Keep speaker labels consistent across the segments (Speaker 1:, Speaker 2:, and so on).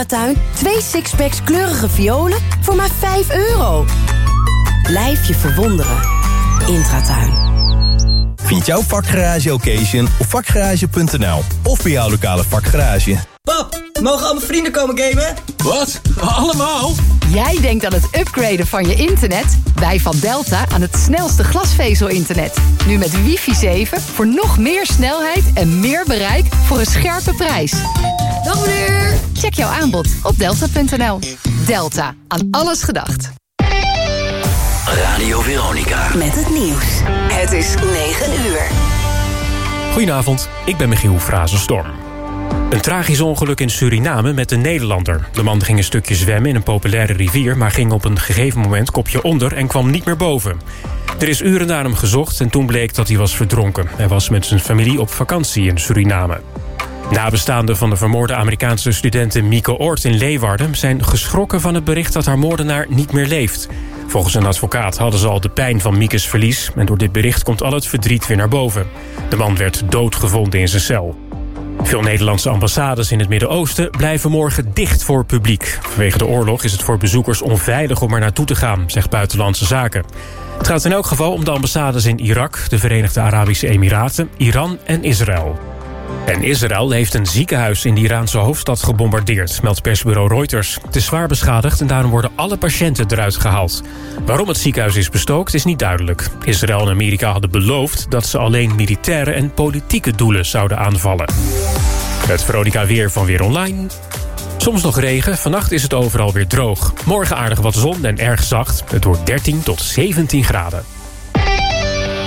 Speaker 1: Intratuin twee sixpacks kleurige violen voor maar 5 euro. Blijf je verwonderen. Intratuin.
Speaker 2: Vind jouw vakgarage occasion op vakgarage.nl of bij jouw lokale vakgarage.
Speaker 3: Pap, mogen al mijn vrienden komen gamen?
Speaker 4: Wat? Allemaal?
Speaker 5: Jij denkt aan het upgraden van je internet? Wij van Delta aan het snelste glasvezel-internet. Nu met wifi 7 voor nog meer snelheid en meer bereik voor een scherpe prijs.
Speaker 6: Dag meneer!
Speaker 5: Check jouw aanbod op delta.nl. Delta, aan alles gedacht.
Speaker 7: Radio Veronica.
Speaker 1: Met het nieuws. Het is 9 uur.
Speaker 8: Goedenavond, ik ben Michiel Frazenstorm. Een tragisch ongeluk in Suriname met een Nederlander. De man ging een stukje zwemmen in een populaire rivier... maar ging op een gegeven moment kopje onder en kwam niet meer boven. Er is uren naar hem gezocht en toen bleek dat hij was verdronken. Hij was met zijn familie op vakantie in Suriname. Nabestaanden van de vermoorde Amerikaanse studente Mieke Oort in Leeuwarden... zijn geschrokken van het bericht dat haar moordenaar niet meer leeft. Volgens een advocaat hadden ze al de pijn van Miekes verlies... en door dit bericht komt al het verdriet weer naar boven. De man werd doodgevonden in zijn cel. Veel Nederlandse ambassades in het Midden-Oosten blijven morgen dicht voor publiek. Vanwege de oorlog is het voor bezoekers onveilig om er naartoe te gaan, zegt Buitenlandse Zaken. Het gaat in elk geval om de ambassades in Irak, de Verenigde Arabische Emiraten, Iran en Israël. En Israël heeft een ziekenhuis in de Iraanse hoofdstad gebombardeerd, meldt persbureau Reuters. Het is zwaar beschadigd en daarom worden alle patiënten eruit gehaald. Waarom het ziekenhuis is bestookt is niet duidelijk. Israël en Amerika hadden beloofd dat ze alleen militaire en politieke doelen zouden aanvallen. Het Veronica Weer van Weer Online. Soms nog regen, vannacht is het overal weer droog. Morgen aardig wat zon en erg zacht. Het wordt 13 tot 17 graden.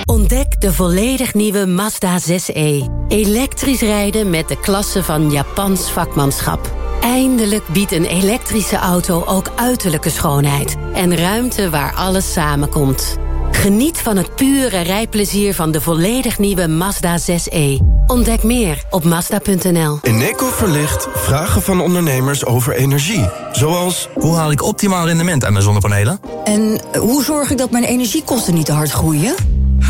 Speaker 1: Ontdek de volledig nieuwe Mazda 6e. Elektrisch rijden met de klasse van Japans vakmanschap. Eindelijk biedt een elektrische auto ook uiterlijke schoonheid. En ruimte waar alles samenkomt. Geniet van het pure rijplezier van de volledig nieuwe Mazda 6e. Ontdek meer op Mazda.nl.
Speaker 9: Eneco verlicht vragen van ondernemers over energie. Zoals...
Speaker 10: Hoe haal ik optimaal rendement aan mijn zonnepanelen?
Speaker 6: En hoe zorg ik dat mijn energiekosten niet te hard groeien?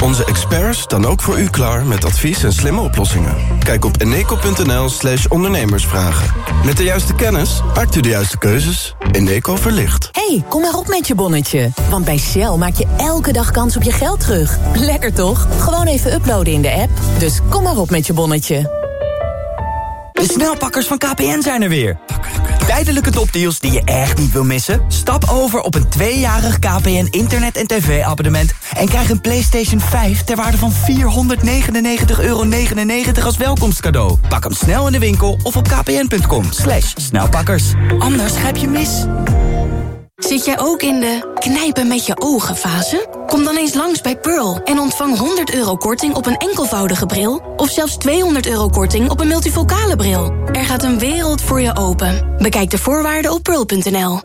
Speaker 9: Onze experts staan ook voor u klaar met advies en slimme oplossingen. Kijk op eneco.nl slash ondernemersvragen. Met de juiste kennis maakt u de juiste keuzes. Eneco verlicht.
Speaker 11: hey, kom maar op met je bonnetje. Want bij Shell maak je elke dag kans op je geld terug. Lekker toch? Gewoon even uploaden in de app. Dus kom maar op met je bonnetje.
Speaker 12: De snelpakkers van KPN zijn er weer. Tijdelijke topdeals die je echt niet wil missen? Stap over op een tweejarig KPN internet- en tv-abonnement... en krijg een PlayStation 5 ter waarde van 499,99 euro als welkomstcadeau. Pak hem snel in de winkel of op kpn.com. Slash snelpakkers. Anders grijp je mis.
Speaker 13: Zit jij ook in de knijpen met je ogen fase? Kom dan eens langs bij Pearl en ontvang 100 euro korting op een enkelvoudige bril... of zelfs 200 euro korting op een multifocale bril. Er gaat een wereld voor je open. Bekijk de voorwaarden op pearl.nl.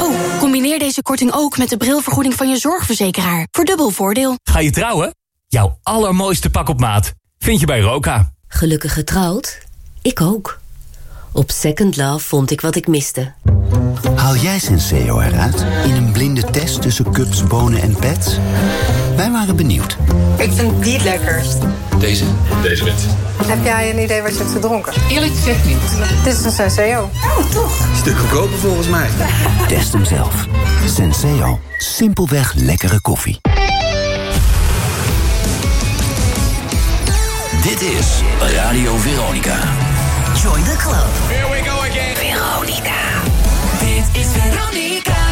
Speaker 13: Oh, combineer deze korting ook met de brilvergoeding van je zorgverzekeraar... voor dubbel voordeel.
Speaker 14: Ga je trouwen? Jouw allermooiste pak op maat vind je bij Roka.
Speaker 15: Gelukkig getrouwd? Ik ook. Op Second Love vond ik wat ik miste.
Speaker 16: Haal jij Senseo eruit in een blinde test tussen cups, bonen en pets? Wij waren benieuwd.
Speaker 17: Ik vind die het lekkerst.
Speaker 18: Deze? Deze wit.
Speaker 17: Heb jij een idee wat je hebt gedronken?
Speaker 18: Eerlijk gezegd niet.
Speaker 17: Dit is een Senseo.
Speaker 18: Oh, toch? Stuk goedkoper volgens mij.
Speaker 16: Test hem zelf. Senseo. Simpelweg lekkere koffie.
Speaker 7: Dit is Radio Veronica.
Speaker 1: Join the club.
Speaker 7: Here we go again.
Speaker 1: Veronica.
Speaker 7: Dit is Veronica.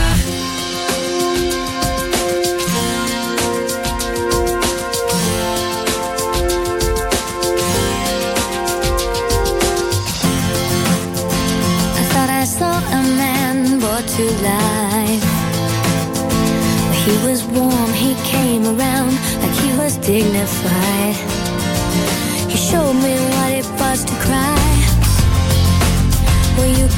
Speaker 19: I thought I saw a man brought to life. He was warm, he came around like he was dignified. He showed me what it was to cry.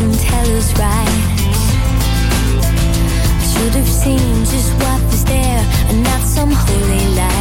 Speaker 19: fortune teller's right. Should have seen just what was there and not some holy light.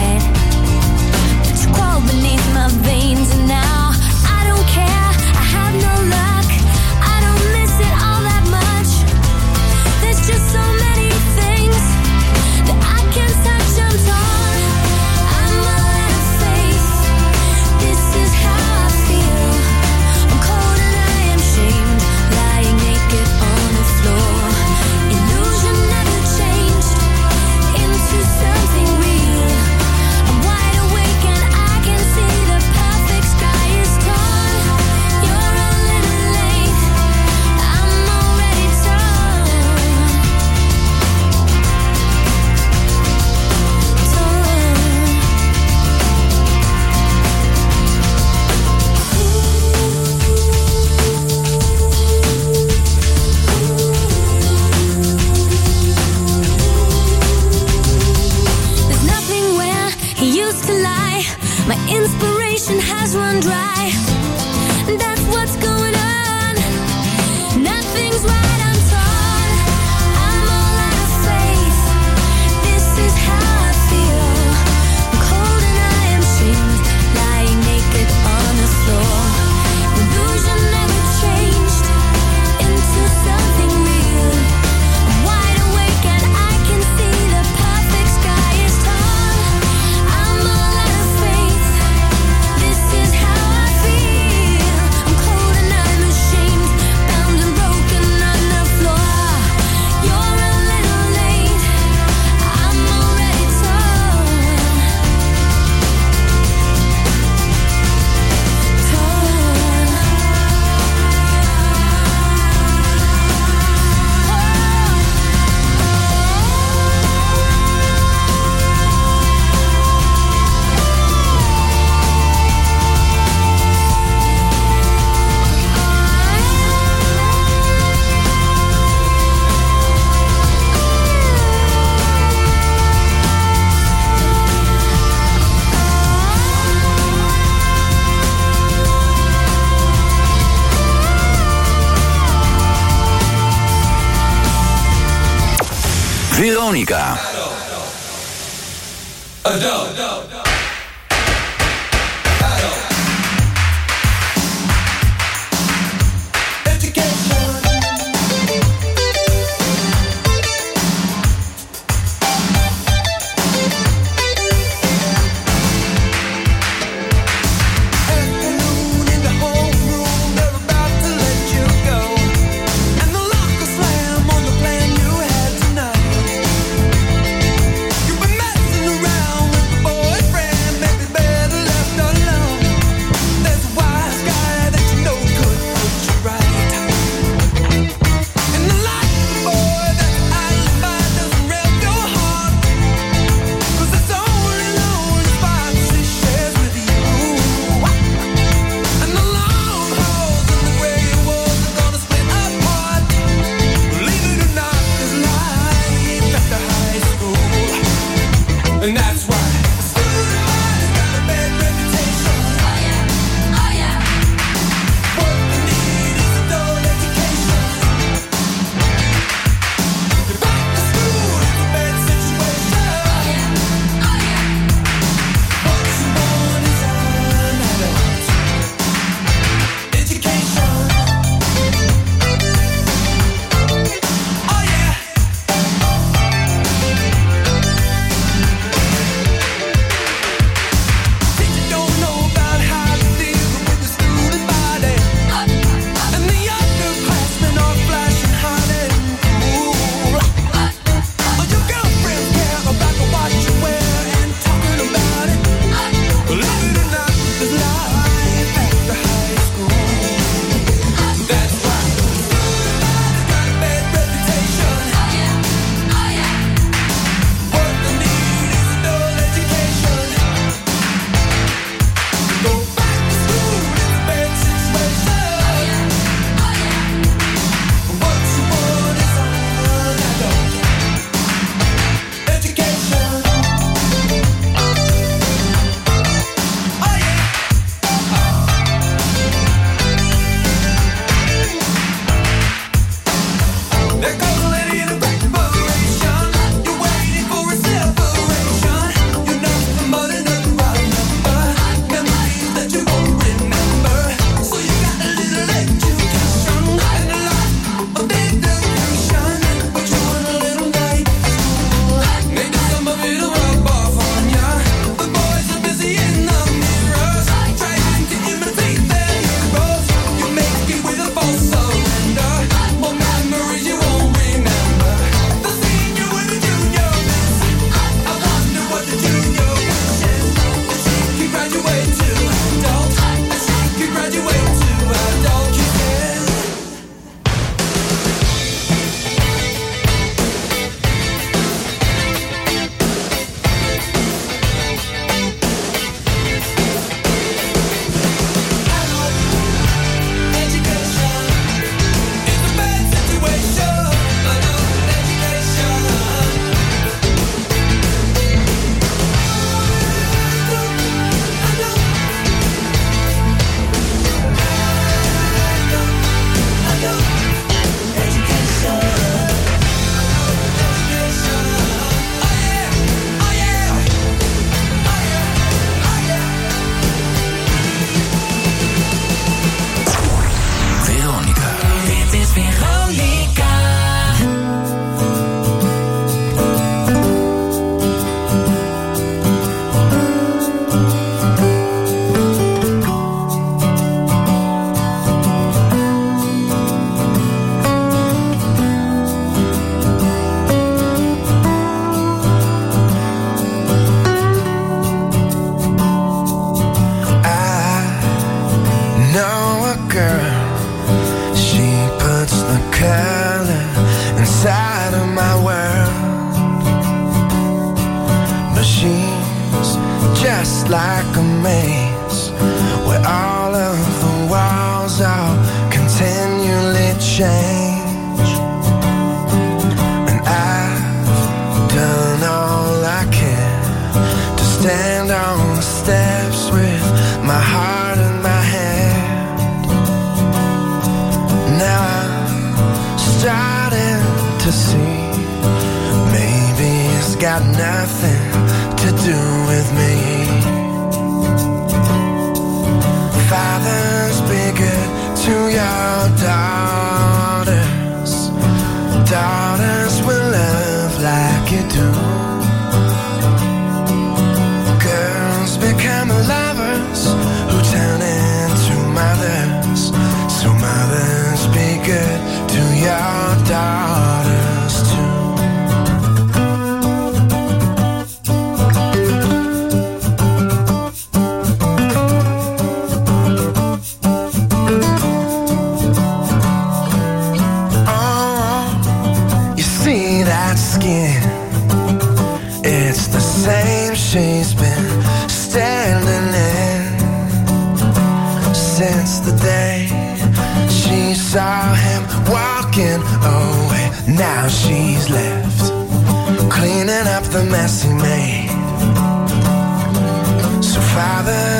Speaker 19: never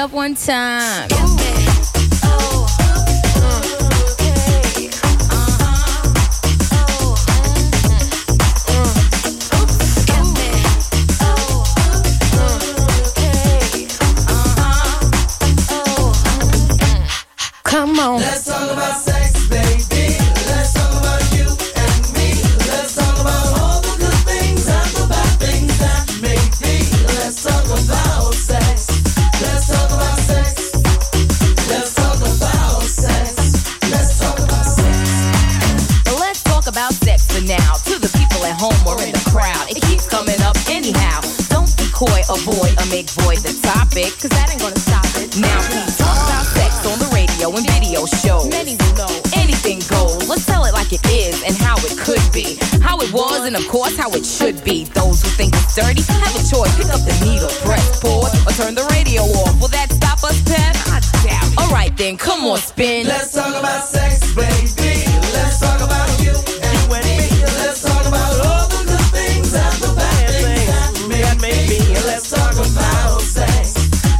Speaker 20: up one
Speaker 21: time. right then, come on, spin.
Speaker 20: Let's talk about sex, baby. Let's talk about you and, me. Let's talk about all the things things that. Let's talk about sex.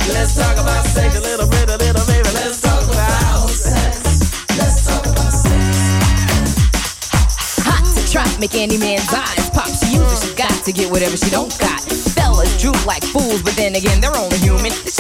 Speaker 20: Let's talk about sex. A little a little. Let's talk about sex. Let's talk about sex.
Speaker 21: Hot to try, make any man's eyes pop. She uses, she got to get whatever she don't got. Fellas droop like fools, but then again, they're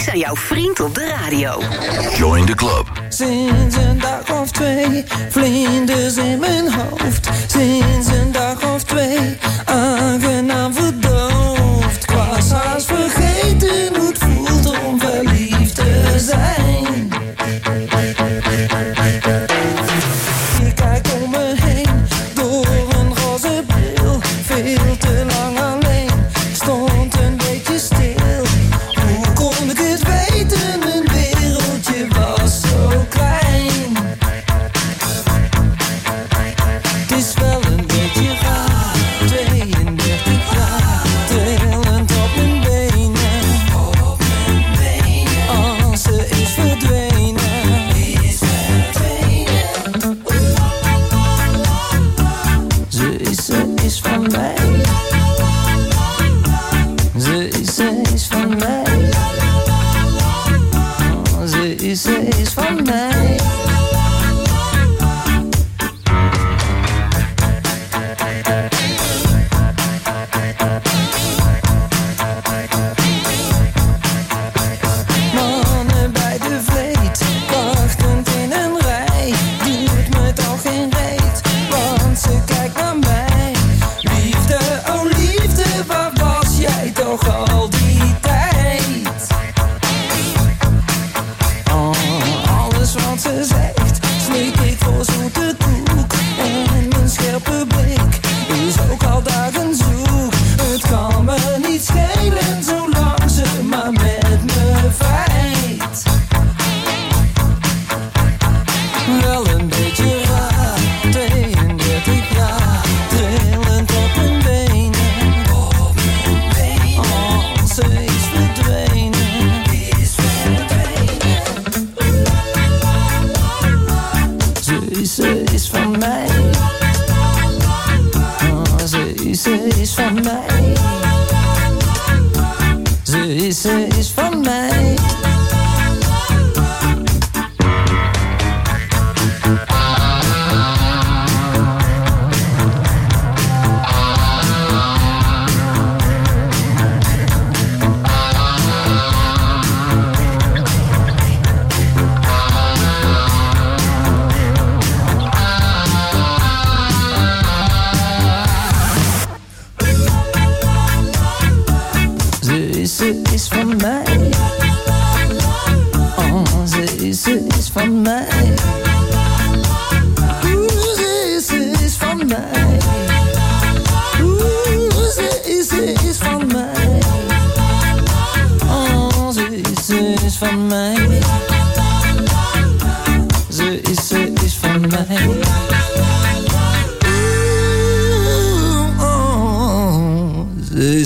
Speaker 15: Wij zijn jouw vriend op de radio.
Speaker 2: Join the club.
Speaker 22: Sinds een dag of twee, vlinders in mijn hoofd. Sinds een dag of twee, aangenaam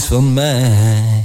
Speaker 22: van mij.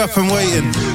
Speaker 20: Up, I'm waiting.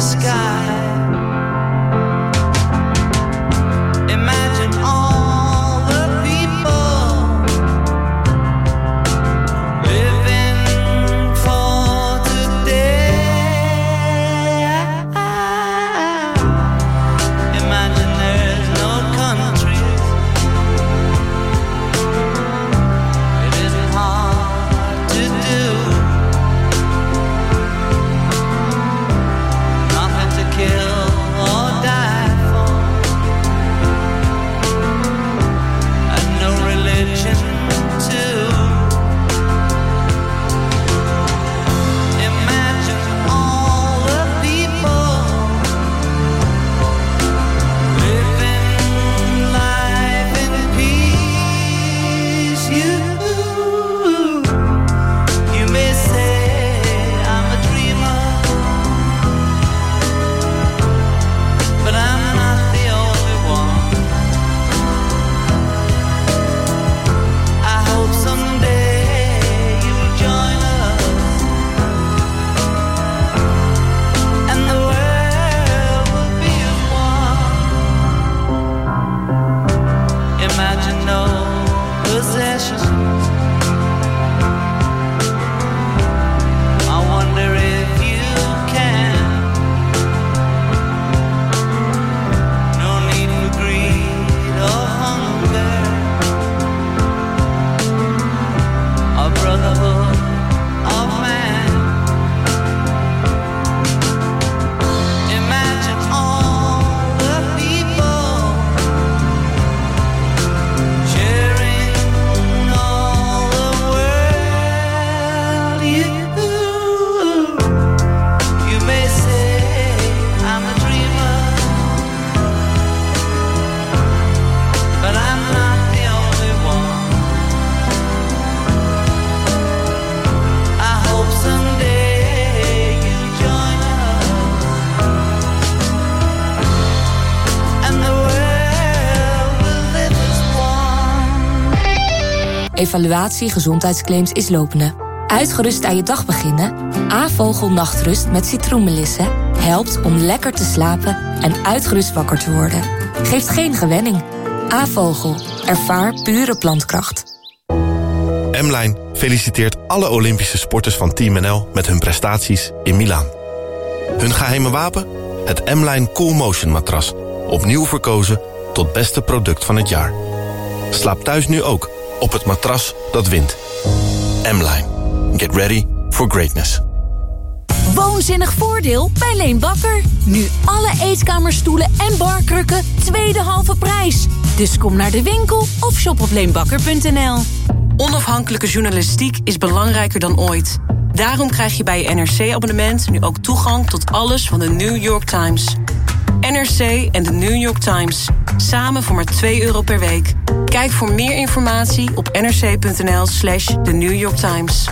Speaker 20: Sky.
Speaker 23: Evaluatie gezondheidsclaims is lopende. Uitgerust aan je dag beginnen? A-vogel nachtrust met citroenmelissen helpt om lekker te slapen en uitgerust wakker te worden. Geeft geen gewenning. A-vogel. Ervaar pure plantkracht.
Speaker 24: M-Line feliciteert alle Olympische sporters van Team NL met hun prestaties in Milaan. Hun geheime wapen? Het M-Line Cool Motion matras. Opnieuw verkozen tot beste product van het jaar. Slaap thuis nu ook op het matras dat wint. M-Line. Get ready for greatness.
Speaker 25: Woonzinnig voordeel bij Leen Bakker. Nu alle eetkamerstoelen en barkrukken tweede halve prijs. Dus kom naar de winkel of shop op leenbakker.nl.
Speaker 22: Onafhankelijke journalistiek is belangrijker dan ooit. Daarom krijg je bij je NRC-abonnement nu ook toegang tot alles van de New York Times. NRC en de New York Times. Samen voor maar 2 euro per week. Kijk voor meer informatie op nrc.nl slash The New York Times.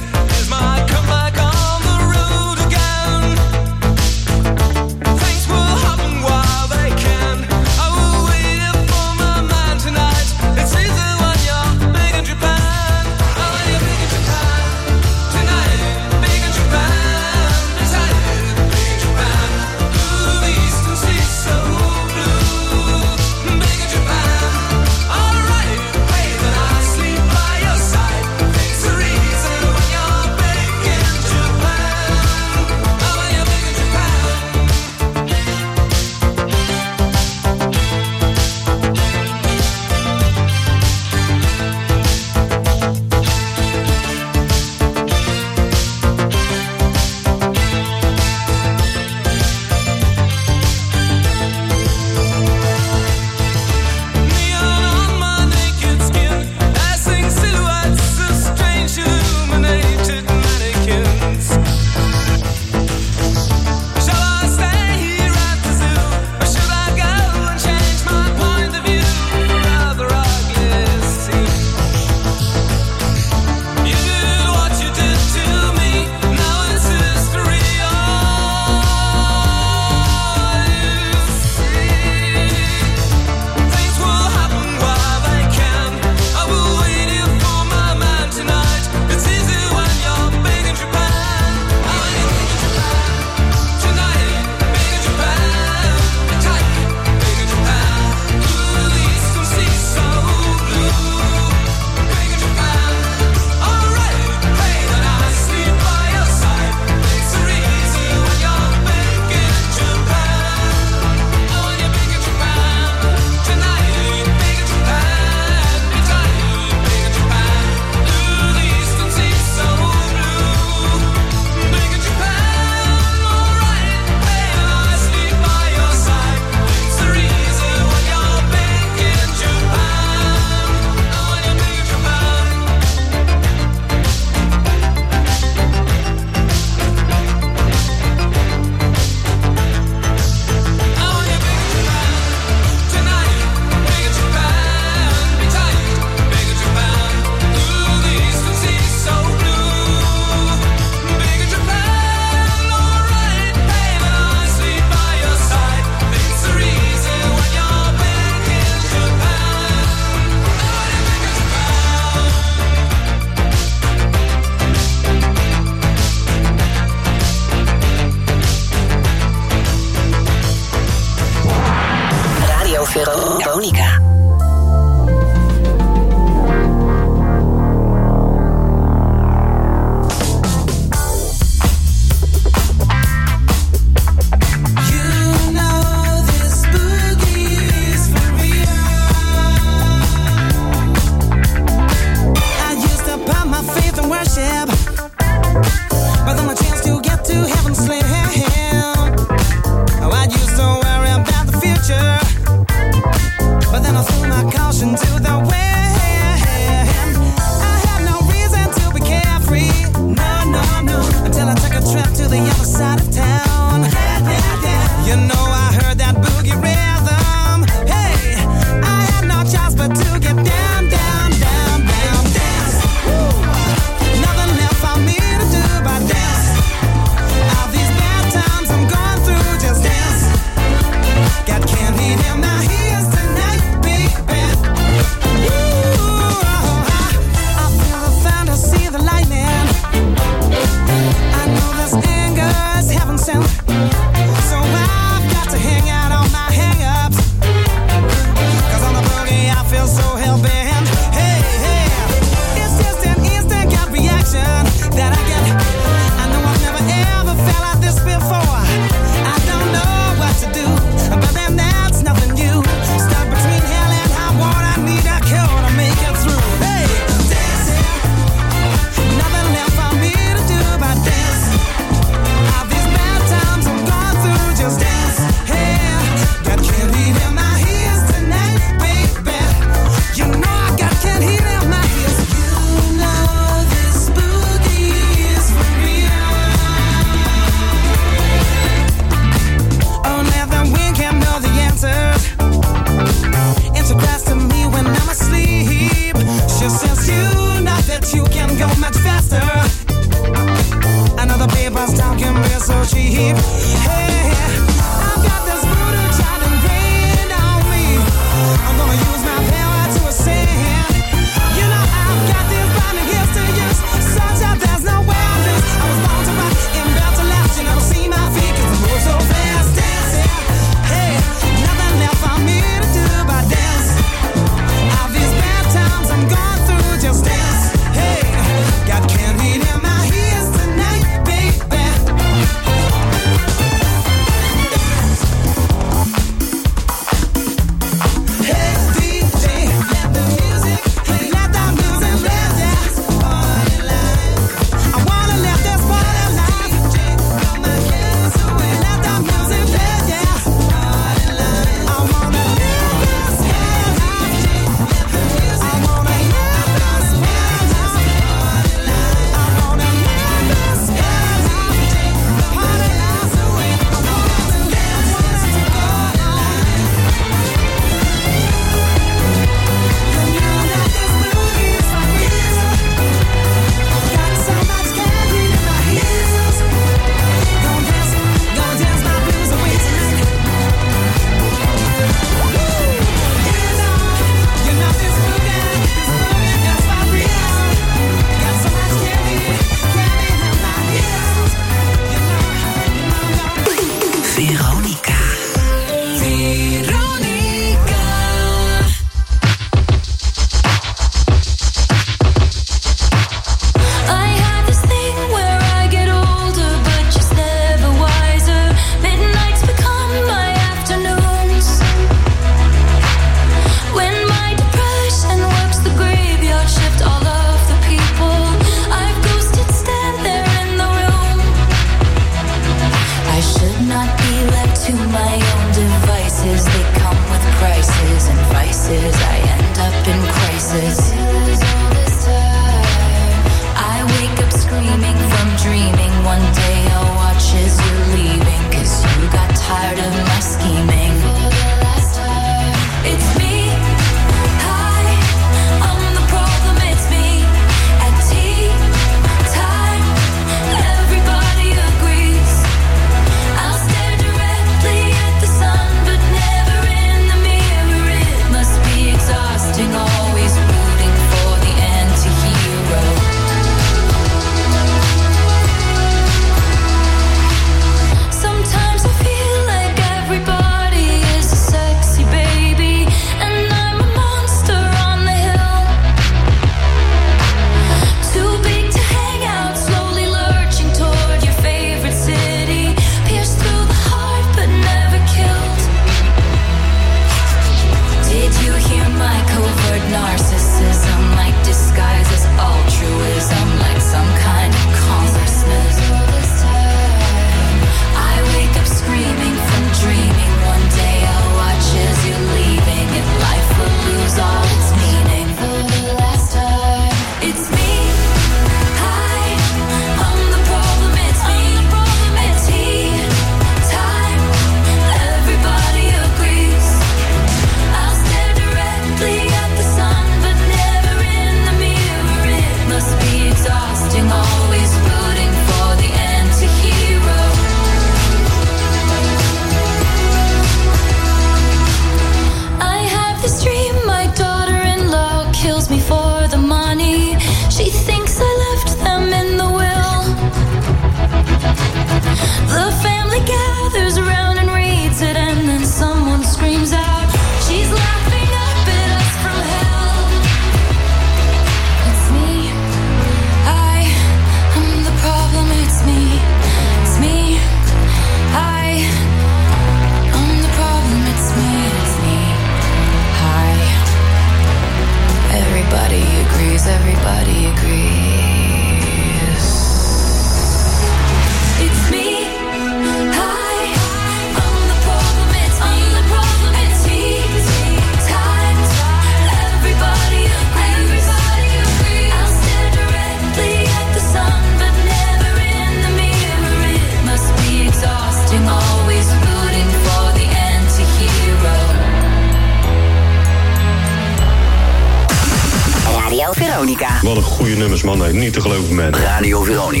Speaker 26: Niet te geloven, man.
Speaker 27: Radio Veronica.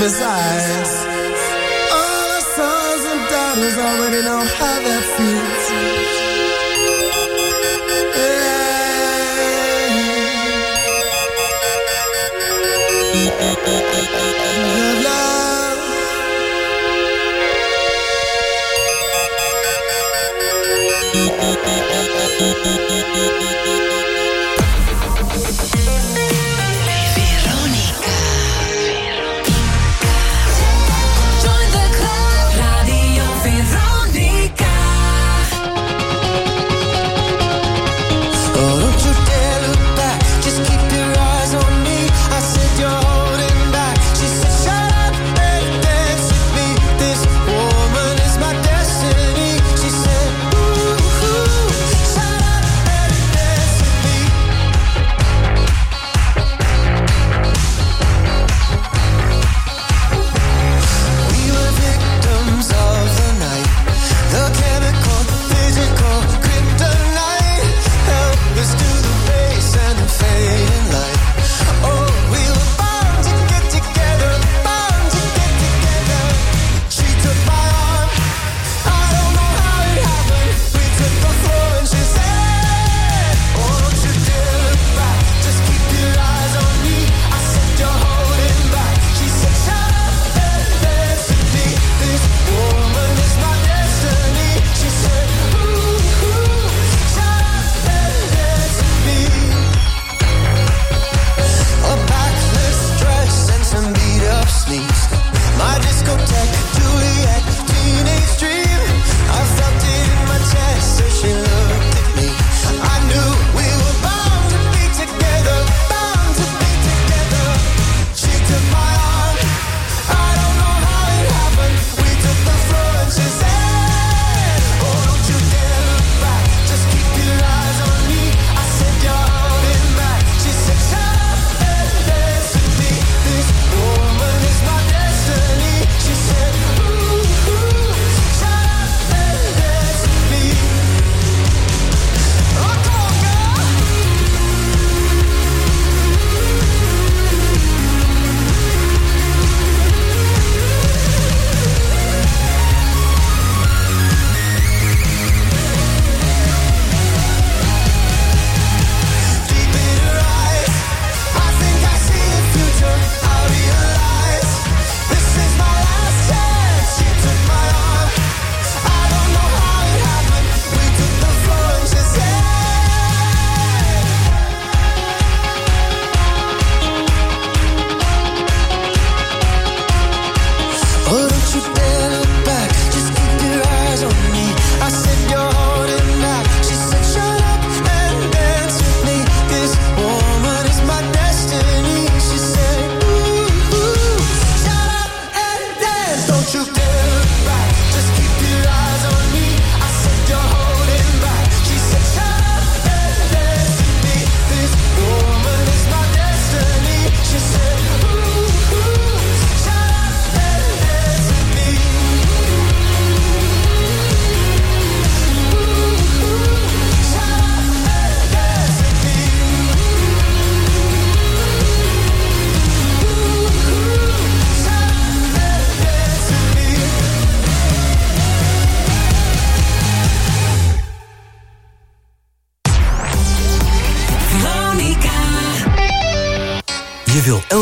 Speaker 27: Besides, all our sons and daughters already know how that feels. Yeah. Love.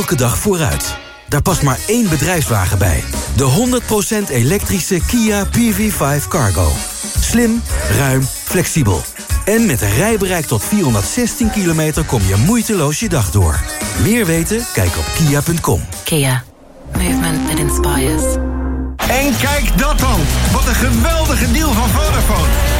Speaker 28: elke dag vooruit. Daar past maar één bedrijfswagen bij. De 100% elektrische Kia PV5 Cargo. Slim, ruim, flexibel. En met een rijbereik tot 416 kilometer kom je moeiteloos je dag door. Meer weten? Kijk op kia.com.
Speaker 29: Kia. Movement that inspires.
Speaker 30: En kijk dat dan! Wat een geweldige deal van Vodafone!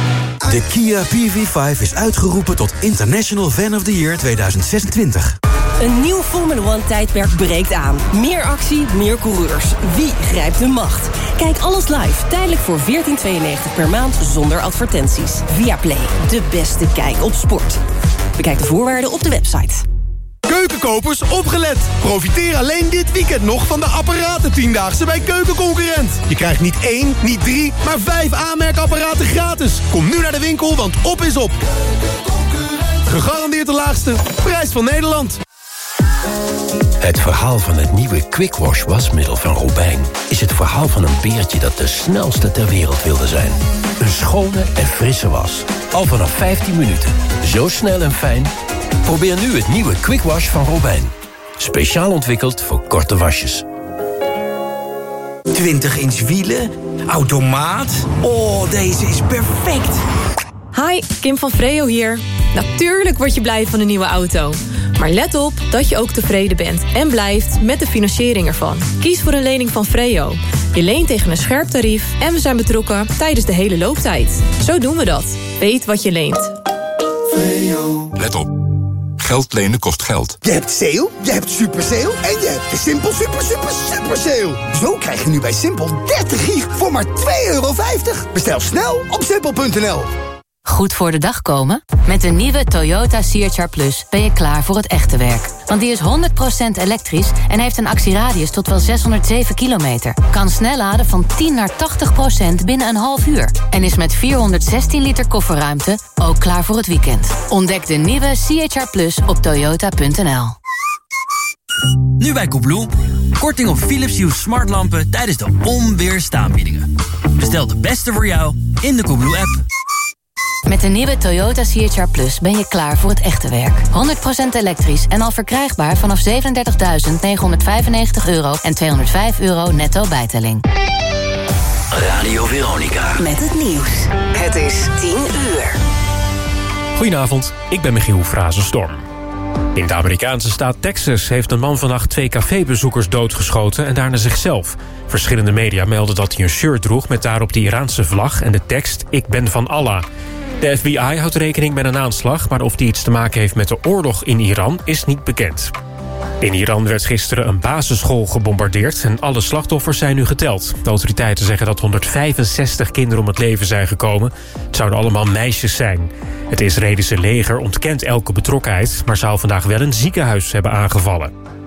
Speaker 28: De Kia PV5 is uitgeroepen tot International Fan of the Year 2026.
Speaker 31: Een nieuw Formula One tijdperk breekt aan. Meer actie, meer coureurs. Wie grijpt de macht? Kijk alles live, tijdelijk voor 14,92 per maand zonder advertenties. Via Play, de beste kijk op sport. Bekijk de voorwaarden op de website.
Speaker 32: Keukenkopers, opgelet! Profiteer alleen dit weekend nog van de apparaten Tiendaagse bij Keukenconcurrent. Je krijgt niet één, niet drie, maar vijf aanmerkapparaten gratis. Kom nu naar de winkel, want op is op. Gegarandeerd de laagste prijs van Nederland.
Speaker 33: Het verhaal van het nieuwe Quick Wash wasmiddel van Robijn... is het verhaal van een beertje dat de snelste ter wereld wilde zijn. Een schone en frisse was. Al vanaf 15 minuten. Zo snel en fijn. Probeer nu het nieuwe Quick Wash van Robijn. Speciaal ontwikkeld voor korte wasjes.
Speaker 28: 20 inch wielen, automaat. Oh, deze is perfect.
Speaker 34: Hi, Kim van Freo hier. Natuurlijk word je blij van een nieuwe auto. Maar let op dat je ook tevreden bent en blijft met de financiering ervan. Kies voor een lening van Freo. Je leent tegen een scherp tarief en we zijn betrokken tijdens de hele looptijd. Zo doen we dat. Weet wat je leent.
Speaker 35: Let op. Geld lenen kost geld.
Speaker 36: Je hebt sale, je hebt super sale en je hebt de Simpel super super super sale. Zo krijg je nu bij Simpel 30 gig voor maar 2,50 euro. Bestel snel op simpel.nl.
Speaker 23: Goed voor de dag komen? Met de nieuwe Toyota CHR Plus ben je klaar voor het echte werk. Want die is 100% elektrisch en heeft een actieradius tot wel 607 kilometer. Kan snel laden van 10 naar 80% binnen een half uur. En is met 416 liter kofferruimte ook klaar voor het weekend. Ontdek de nieuwe CHR Plus op toyota.nl.
Speaker 37: Nu bij Koebloe. Korting op Philips Hue smartlampen tijdens de onweerstaanbiedingen. Bestel de beste voor jou in de Koebloe-app.
Speaker 23: Met de nieuwe Toyota CHR Plus ben je klaar voor het echte werk. 100% elektrisch en al verkrijgbaar vanaf 37.995 euro en 205 euro netto bijtelling.
Speaker 2: Radio Veronica.
Speaker 25: Met het nieuws. Het is 10 uur.
Speaker 8: Goedenavond, ik ben Michiel Frazenstorm. In de Amerikaanse staat Texas heeft een man vannacht twee cafébezoekers doodgeschoten en daarna zichzelf. Verschillende media melden dat hij een shirt droeg met daarop de Iraanse vlag en de tekst Ik ben van Allah. De FBI houdt rekening met een aanslag, maar of die iets te maken heeft met de oorlog in Iran is niet bekend. In Iran werd gisteren een basisschool gebombardeerd en alle slachtoffers zijn nu geteld. De autoriteiten zeggen dat 165 kinderen om het leven zijn gekomen. Het zouden allemaal meisjes zijn. Het Israëlische leger ontkent elke betrokkenheid... maar zou vandaag wel een ziekenhuis hebben aangevallen.